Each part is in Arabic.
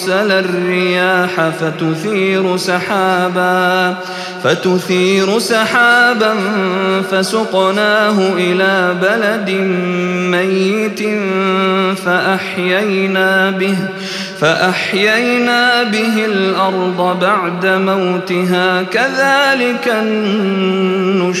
أرسل الرياح فتثير سحابا فتثير سحابا فسقناه إلى بلد ميت فأحيينا به فأحيينا به الأرض بعد موتها كذلك النشور.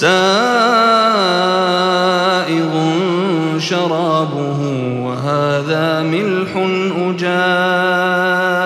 سائغ شرابه وهذا ملح أجاج.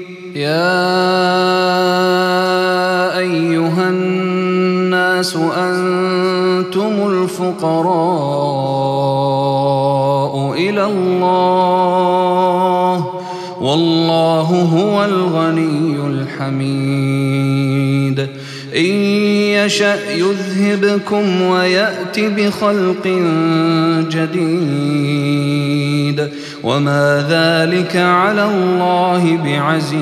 يا أيها الناس أنتم الفقراء إلى الله والله هو الغني الحميد. إن يشأ يذهبكم ويأت بخلق جديد. وما ذلك على الله بعزيز.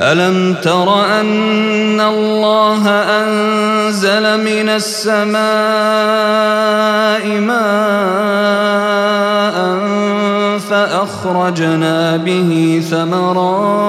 ألم تر أن الله أنزل من السماء ماء فأخرجنا به ثمرات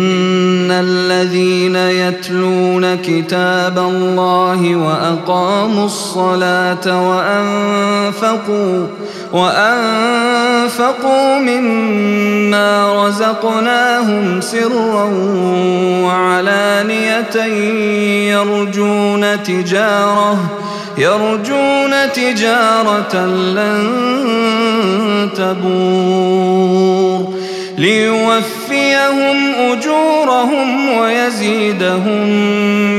الذين يتلون كتاب الله وأقاموا الصلاة وأنفقوا وأنفقوا مما رزقناهم سرا وعلانية يرجون تجارة يرجون تجارة لن تبور ليوفيهم أجورهم ويزيدهم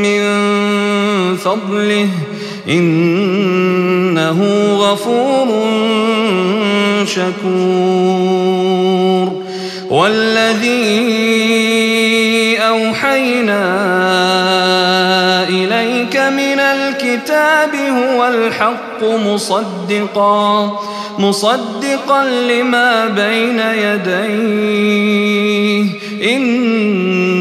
من فضله. إنه غفور شكور. والذي أوحينا إليك من الكتاب هو الحق مصدقا مصدقا لما بين يديه. إن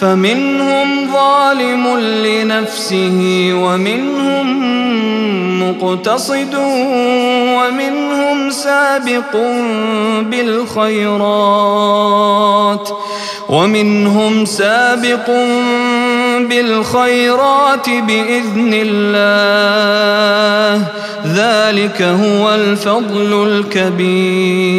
فمنهم ظالم لنفسه ومنهم مقتصد ومنهم سابق بالخيرات ومنهم سابق بالخيرات بإذن الله. ذلك هو الفضل الكبير.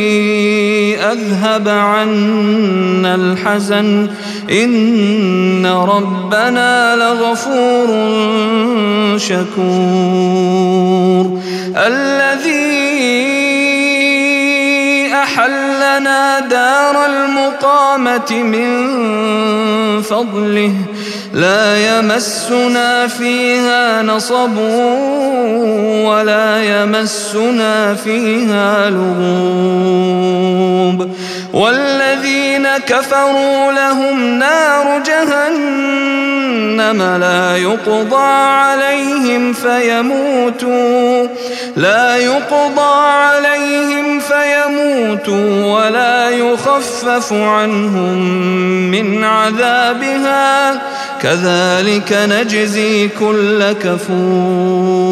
أذهب عنا الحزن. إن ربنا لغفور شكور. الذي أحلنا دار المقامة من فضله لا يمسنا فيها نصب ولا يمسنا فيها لغوب. والذين كفروا لهم نار جهنم لا يقضى عليهم فيموتوا. لا يقضى عليهم فيموتوا ولا يخفف عنهم من عذابها. كذلك نجزي كل كفور.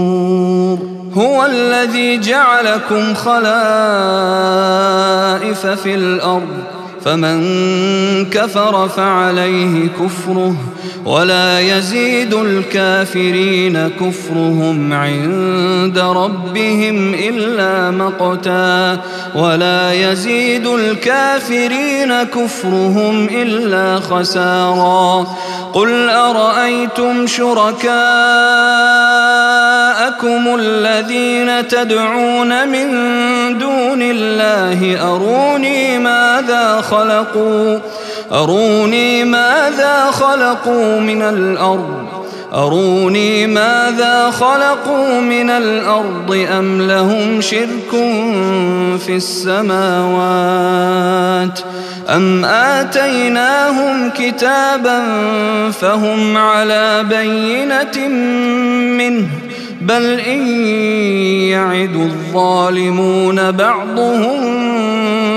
الذي جعلكم خلائف في الأرض فمن كفر فعليه كفره ولا يزيد الكافرين كفرهم عند ربهم إلا مقتا ولا يزيد الكافرين كفرهم إلا خسارا. قل أرأيتم شركاءكم الذين تدعون من دون الله أروني ماذا خلقوا؟ أروني ماذا خلقوا من الأرض؟ أروني ماذا خلقوا من الأرض؟ أم لهم شرك في السماوات؟ أم آتيناهم كتابا فهم على بينة منه؟ بل إن يعد الظالمون بعضهم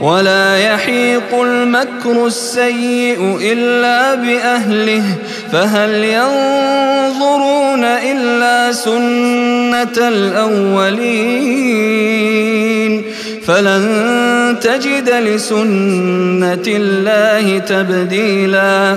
ولا يحيق المكر السيء إلا بأهله فهل ينظرون إلا سنة الأولين؟ فلن تجد لسنة الله تبديلا.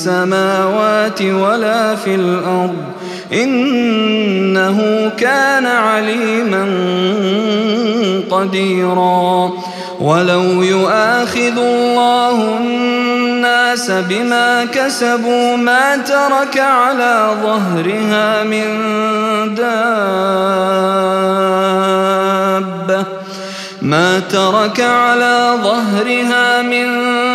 السماوات ولا في الأرض إنه كان عليما قديرا. ولو يؤاخذ الله الناس بما كسبوا ما ترك على ظهرها من دابة. ما ترك على ظهرها من دابة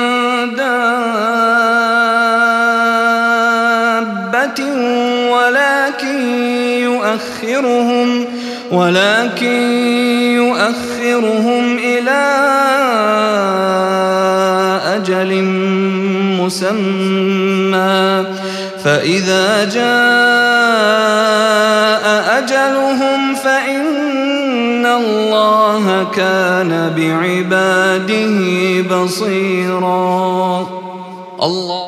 يؤخرهم ولكن يؤخرهم إلى أجل مسمى. فإذا جاء أجلهم فإن الله كان بعباده بصيرا. الله